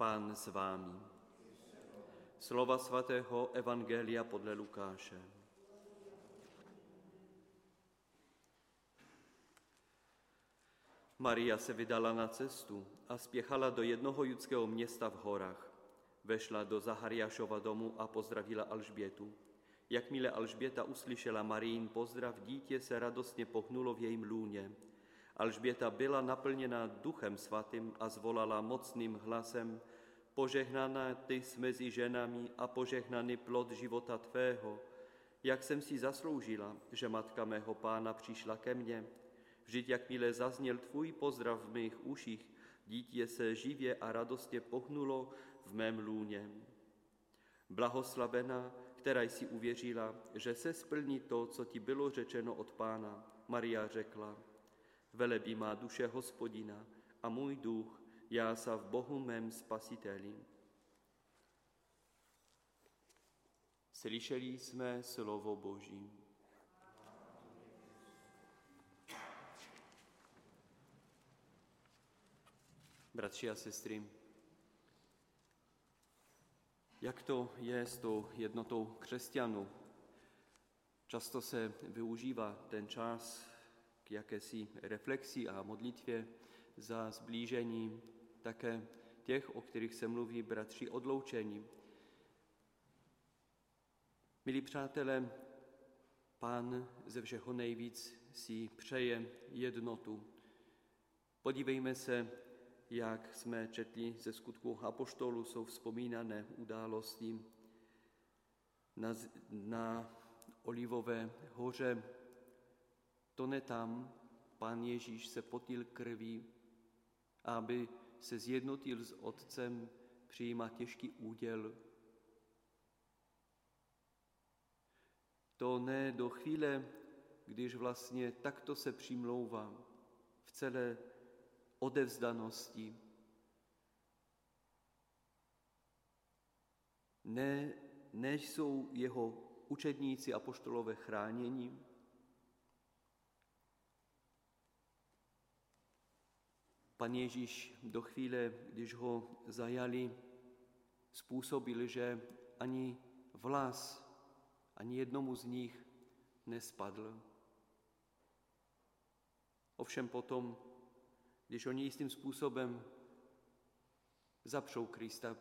Pán s vámi. Slova svatého Evangelia podle Lukáše. Maria se vydala na cestu a spěchala do jednoho judského města v horách. Vešla do Zahariášova domu a pozdravila Alžbětu. Jakmile Alžběta uslyšela Marín pozdrav, dítě se radostně pohnulo v jejím lůně. Alžběta byla naplněna duchem svatým a zvolala mocným hlasem, požehnaná ty jsi mezi ženami a požehnaný plod života tvého, jak jsem si zasloužila, že matka mého pána přišla ke mně. Vždyť jakmile zazněl tvůj pozdrav v mých uších, dítě se živě a radostně pohnulo v mém lůně. Blahoslavená, která jsi uvěřila, že se splní to, co ti bylo řečeno od pána. Maria řekla, velebí má duše hospodina a můj duch já sa v Bohu mém spasiteli. Slyšeli jsme slovo Boží. Bratři a sestry, jak to je s tou jednotou křesťanů? Často se využívá ten čas jakési reflexi a modlitvě za zblížení také těch, o kterých se mluví bratři odloučení. Milí přátelé, Pán ze všeho nejvíc si přeje jednotu. Podívejme se, jak jsme četli ze skutku apoštolu, jsou vzpomínané události na, na Olivové hoře. To ne tam, Pán Ježíš se potil krví, aby se zjednotil s Otcem, přijímá těžký úděl. To ne do chvíle, když vlastně takto se přimlouvá v celé odevzdanosti. Ne, než jsou jeho učedníci a poštolové chráněni, Pan Ježíš do chvíle, když ho zajali, způsobil, že ani vlas, ani jednomu z nich nespadl. Ovšem potom, když oni jistým způsobem zapřou Krista,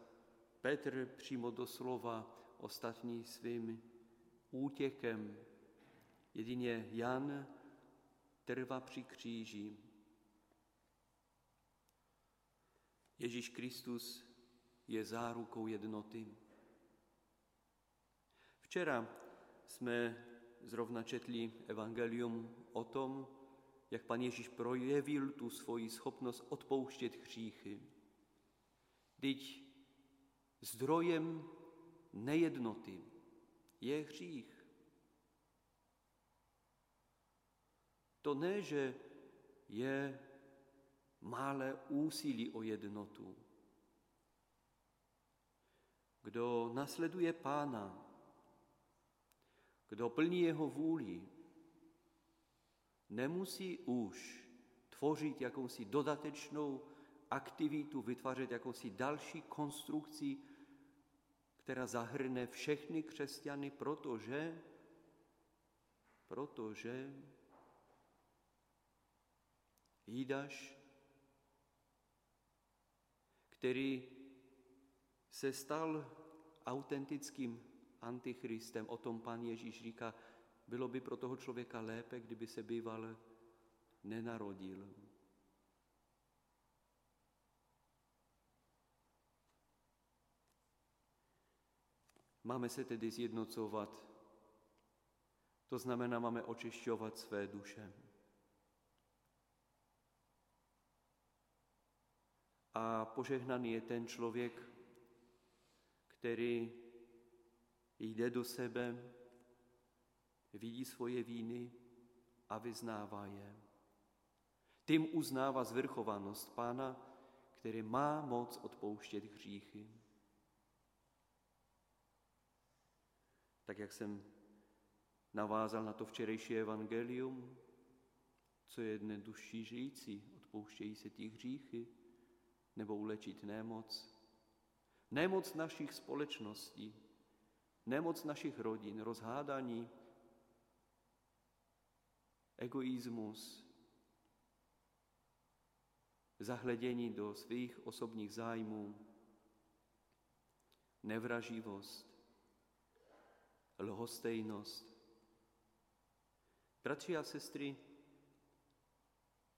Petr přímo doslova ostatní svým útěkem. Jedině Jan trvá při kříži, Ježíš Kristus je zárukou jednoty. Včera jsme zrovna četli evangelium o tom, jak pan Ježíš projevil tu svoji schopnost odpouštět hříchy. Teď zdrojem nejednoty je hřích. To ne, že je malé úsilí o jednotu. Kdo nasleduje Pána, kdo plní jeho vůli, nemusí už tvořit jakousi dodatečnou aktivitu, vytvářet jakousi další konstrukci, která zahrne všechny křesťany, protože, protože Jidáš který se stal autentickým antichristem. O tom pan Ježíš říká, bylo by pro toho člověka lépe, kdyby se býval nenarodil. Máme se tedy zjednocovat. To znamená, máme očišťovat své duše. A požehnaný je ten člověk, který jde do sebe, vidí svoje víny a vyznává je. Tím uznává zvrchovanost Pána, který má moc odpouštět hříchy. Tak jak jsem navázal na to včerejší evangelium, co je dne duší žijící, odpouštějí se ty hříchy, nebo ulečit nemoc, nemoc našich společností, nemoc našich rodin, rozhádání, egoismus, zahledění do svých osobních zájmů, nevraživost, lhostejnost. Bratři a sestry,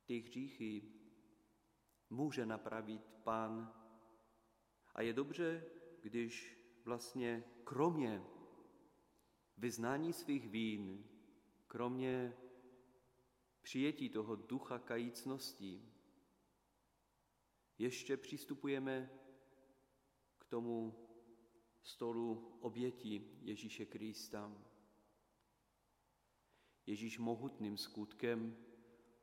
ty hříchy může napravit Pán. A je dobře, když vlastně kromě vyznání svých vín, kromě přijetí toho ducha kajícnosti, ještě přistupujeme k tomu stolu oběti Ježíše Krista. Ježíš mohutným skutkem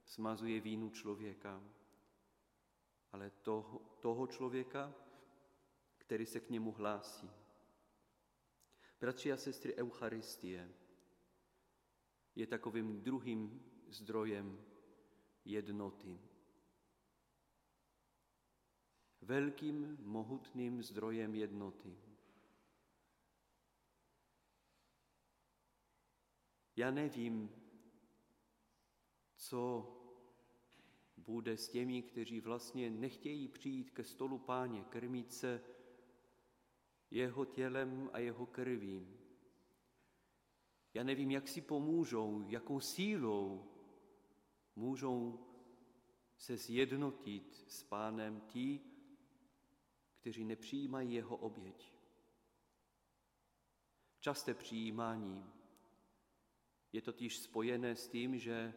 smazuje vínu člověka, ale toho, toho člověka, který se k němu hlásí. Bratři a sestry, Eucharistie je takovým druhým zdrojem jednoty. Velkým, mohutným zdrojem jednoty. Já nevím, co bude s těmi, kteří vlastně nechtějí přijít ke stolu páně, krmit se jeho tělem a jeho krví. Já nevím, jak si pomůžou, jakou sílou můžou se zjednotit s pánem ti, kteří nepřijímají jeho oběť. Časté přijímání je totiž spojené s tím, že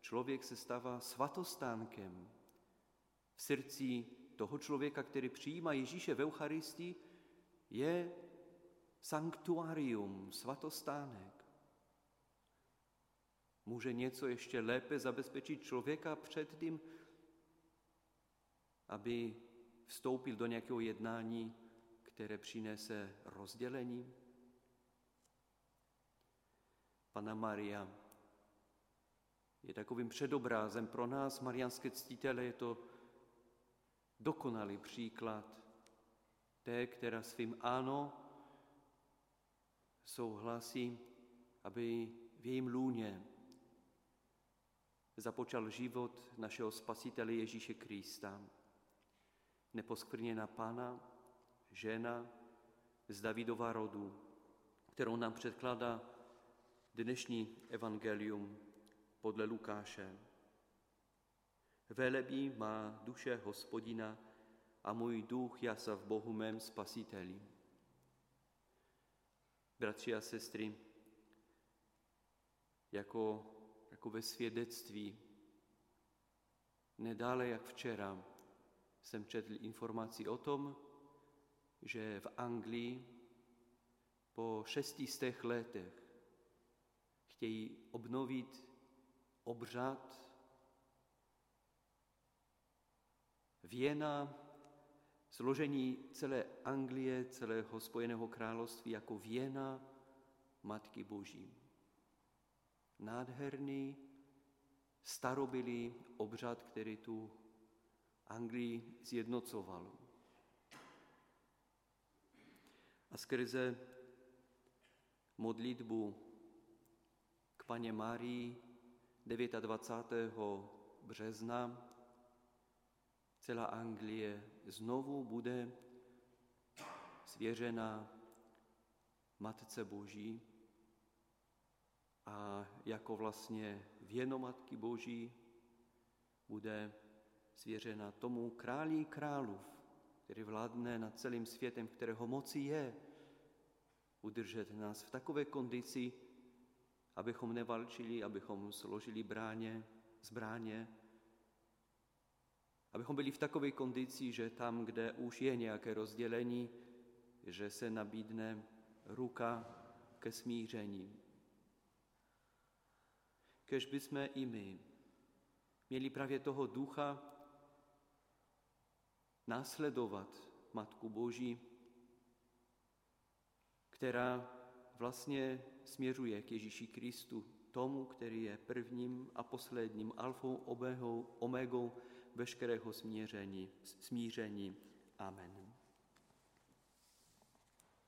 člověk se stává svatostánkem v srdci toho člověka, který přijímá Ježíše v Eucharistii, je sanktuarium, svatostánek. Může něco ještě lépe zabezpečit člověka před tím, aby vstoupil do nějakého jednání, které přinese rozdělení? Pana Maria je takovým předobrázem pro nás, marianské ctitele, je to dokonalý příklad té, která svým ano souhlasí, aby v jejím lůně započal život našeho spasitele Ježíše Krista. Neposkvrněná Pana, žena z Davidova rodu, kterou nám předkládá dnešní evangelium podle Lukáše. Velebí má duše hospodina, a můj duch jasa v Bohu mém spasiteli. Bratři a sestry, jako, jako ve svědectví, nedále jak včera jsem četl informaci o tom, že v Anglii po šestistech letech chtějí obnovit obřad Věna složení celé Anglie, celého Spojeného království jako věna Matky Boží. Nádherný, starobilý obřad, který tu Anglii zjednocoval. A skrze modlitbu k paně Marii 29. března celá Anglie znovu bude svěřena Matce Boží a jako vlastně věnomatky Boží bude svěřena tomu králí králův, který vládne nad celým světem, kterého moci je udržet nás v takové kondici, abychom nevalčili, abychom složili bráně, zbráně, Abychom byli v takové kondici, že tam, kde už je nějaké rozdělení, že se nabídne ruka ke smíření. Kež bychom i my měli právě toho ducha následovat Matku Boží, která vlastně směřuje k Ježíši Kristu, tomu, který je prvním a posledním alfou, omegou, omegou veškerého smíření. smíření. Amen.